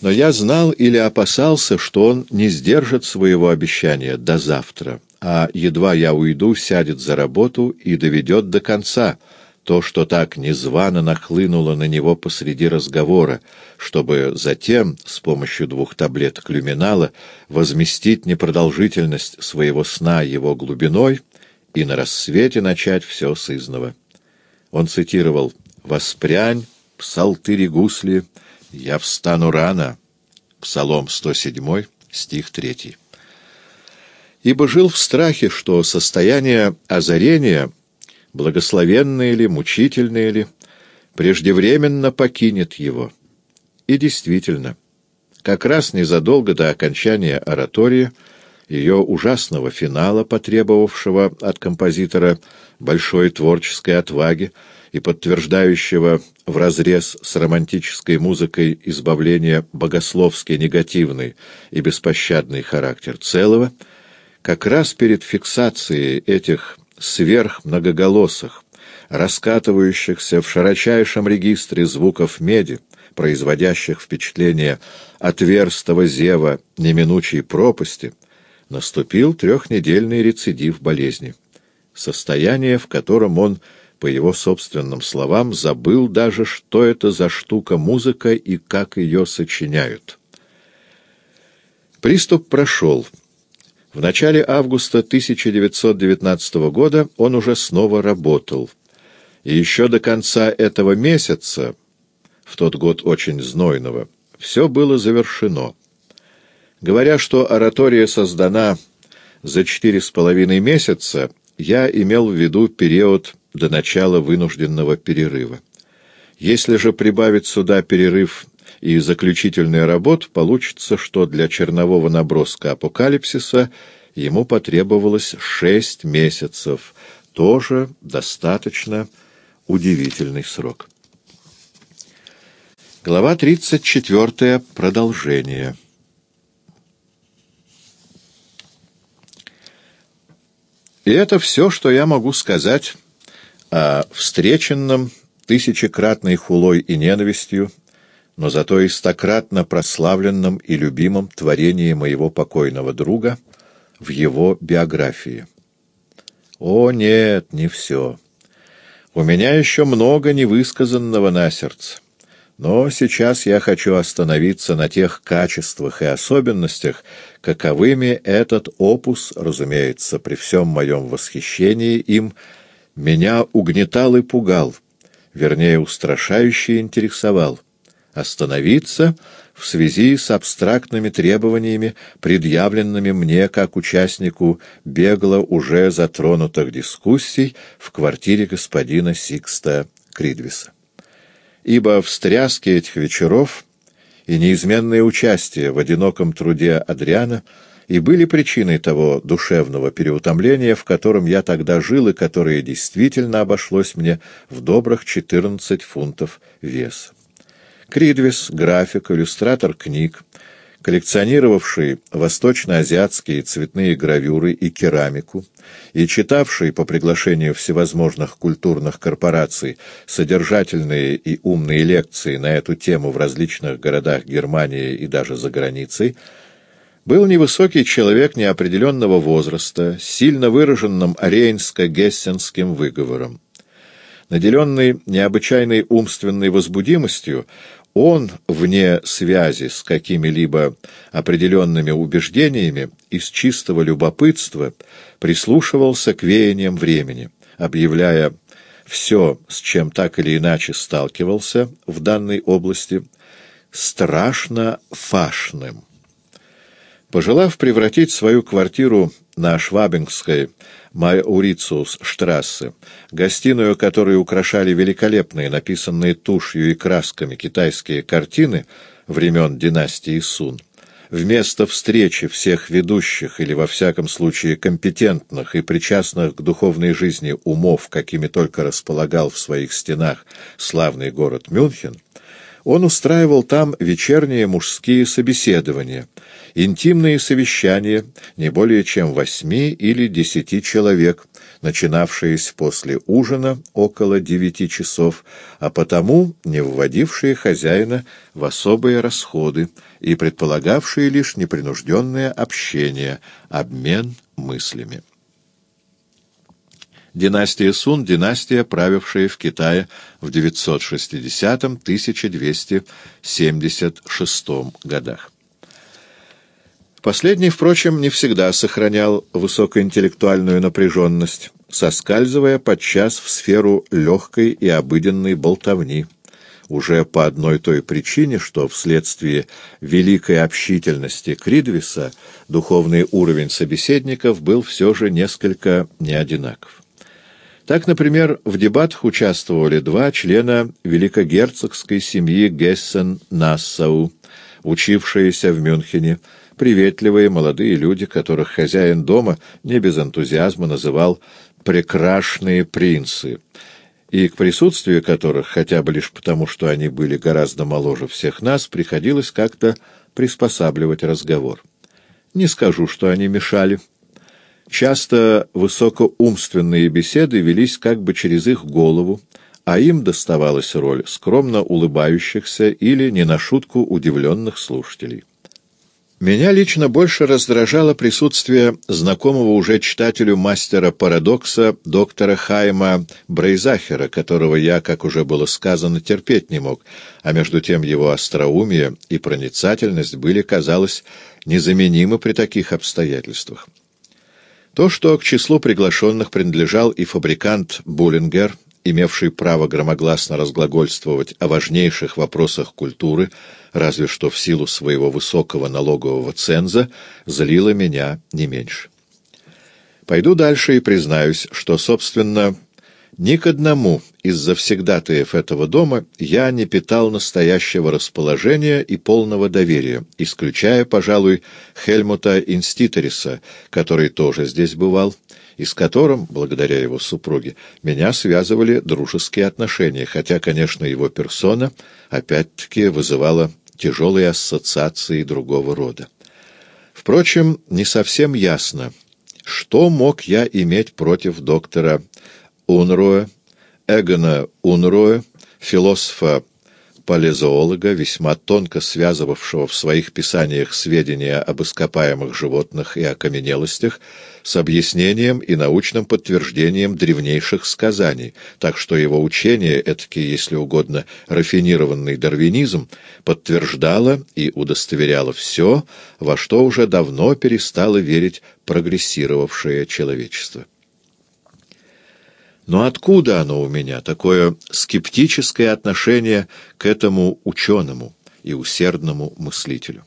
Но я знал или опасался, что он не сдержит своего обещания до завтра, а едва я уйду, сядет за работу и доведет до конца то, что так незвано нахлынуло на него посреди разговора, чтобы затем с помощью двух таблеток люминала возместить непродолжительность своего сна его глубиной и на рассвете начать все с изного. Он цитировал «Воспрянь, псалтыри гусли, я встану рано». Псалом 107, стих 3. Ибо жил в страхе, что состояние озарения, благословенное ли, мучительное ли, преждевременно покинет его. И действительно, как раз незадолго до окончания оратории, ее ужасного финала, потребовавшего от композитора большой творческой отваги и подтверждающего вразрез с романтической музыкой избавления богословский негативный и беспощадный характер целого, как раз перед фиксацией этих сверхмногоголосых, раскатывающихся в широчайшем регистре звуков меди, производящих впечатление отверстого зева неминучей пропасти, наступил трехнедельный рецидив болезни, состояние, в котором он, по его собственным словам, забыл даже, что это за штука музыка и как ее сочиняют. Приступ прошел. В начале августа 1919 года он уже снова работал. И еще до конца этого месяца, в тот год очень знойного, все было завершено. Говоря, что оратория создана за четыре с половиной месяца, я имел в виду период до начала вынужденного перерыва. Если же прибавить сюда перерыв и заключительный работ, получится, что для чернового наброска апокалипсиса ему потребовалось шесть месяцев, тоже достаточно удивительный срок. Глава 34. Продолжение. И это все, что я могу сказать о встреченном тысячекратной хулой и ненавистью, но зато и стократно прославленном и любимом творении моего покойного друга в его биографии. О, нет, не все. У меня еще много невысказанного на сердце. Но сейчас я хочу остановиться на тех качествах и особенностях, каковыми этот опус, разумеется, при всем моем восхищении им, меня угнетал и пугал, вернее, устрашающе интересовал. Остановиться в связи с абстрактными требованиями, предъявленными мне как участнику бегло уже затронутых дискуссий в квартире господина Сикста Кридвиса ибо встряски этих вечеров и неизменное участие в одиноком труде Адриана и были причиной того душевного переутомления, в котором я тогда жил и которое действительно обошлось мне в добрых 14 фунтов веса. Кридвис, график, иллюстратор книг, коллекционировавший восточно-азиатские цветные гравюры и керамику, и читавший по приглашению всевозможных культурных корпораций содержательные и умные лекции на эту тему в различных городах Германии и даже за границей, был невысокий человек неопределенного возраста, сильно выраженным рейнско-гессенским выговором. Наделенный необычайной умственной возбудимостью, он, вне связи с какими-либо определенными убеждениями, из чистого любопытства прислушивался к веяниям времени, объявляя все, с чем так или иначе сталкивался в данной области, страшно фашным. Пожелав превратить свою квартиру на Швабингской Майорициус-штрассе, гостиную которую украшали великолепные, написанные тушью и красками китайские картины времен династии Сун, вместо встречи всех ведущих или, во всяком случае, компетентных и причастных к духовной жизни умов, какими только располагал в своих стенах славный город Мюнхен, он устраивал там вечерние мужские собеседования, интимные совещания не более чем восьми или десяти человек, начинавшиеся после ужина около девяти часов, а потому не вводившие хозяина в особые расходы и предполагавшие лишь непринужденное общение, обмен мыслями. Династия Сун — династия, правившая в Китае в 960-1276 годах. Последний, впрочем, не всегда сохранял высокоинтеллектуальную напряженность, соскальзывая подчас в сферу легкой и обыденной болтовни, уже по одной той причине, что вследствие великой общительности Кридвиса духовный уровень собеседников был все же несколько неодинаков. Так, например, в дебатах участвовали два члена великогерцогской семьи Гессен-Нассау, учившиеся в Мюнхене, приветливые молодые люди, которых хозяин дома не без энтузиазма называл «прекрасные принцы», и к присутствию которых, хотя бы лишь потому, что они были гораздо моложе всех нас, приходилось как-то приспосабливать разговор. Не скажу, что они мешали. Часто высокоумственные беседы велись как бы через их голову, а им доставалась роль скромно улыбающихся или не на шутку удивленных слушателей. Меня лично больше раздражало присутствие знакомого уже читателю мастера парадокса доктора Хайма Брейзахера, которого я, как уже было сказано, терпеть не мог, а между тем его остроумие и проницательность были, казалось, незаменимы при таких обстоятельствах. То, что к числу приглашенных принадлежал и фабрикант Буллингер, имевший право громогласно разглагольствовать о важнейших вопросах культуры, разве что в силу своего высокого налогового ценза, злило меня не меньше. Пойду дальше и признаюсь, что, собственно, ни к одному из завсегдатаев этого дома я не питал настоящего расположения и полного доверия, исключая, пожалуй, Хельмута Инститериса, который тоже здесь бывал, и с которым, благодаря его супруге, меня связывали дружеские отношения, хотя, конечно, его персона опять-таки вызывала тяжелые ассоциации другого рода. Впрочем, не совсем ясно, что мог я иметь против доктора Унроя, Эгона Унроя, философа палеозоолога, весьма тонко связывавшего в своих писаниях сведения об ископаемых животных и окаменелостях с объяснением и научным подтверждением древнейших сказаний, так что его учение, этакий, если угодно, рафинированный дарвинизм, подтверждало и удостоверяло все, во что уже давно перестало верить прогрессировавшее человечество. Но откуда оно у меня, такое скептическое отношение к этому ученому и усердному мыслителю?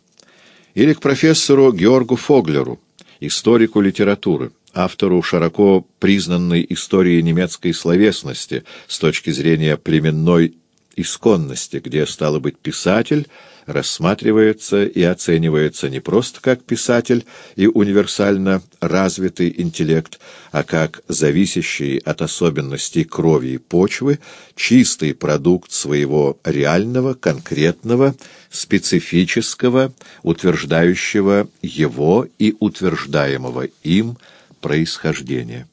Или к профессору Георгу Фоглеру, историку литературы, автору широко признанной истории немецкой словесности с точки зрения племенной исконности, где, стало быть, писатель рассматривается и оценивается не просто как писатель и универсально развитый интеллект, а как зависящий от особенностей крови и почвы, чистый продукт своего реального, конкретного, специфического, утверждающего его и утверждаемого им происхождения.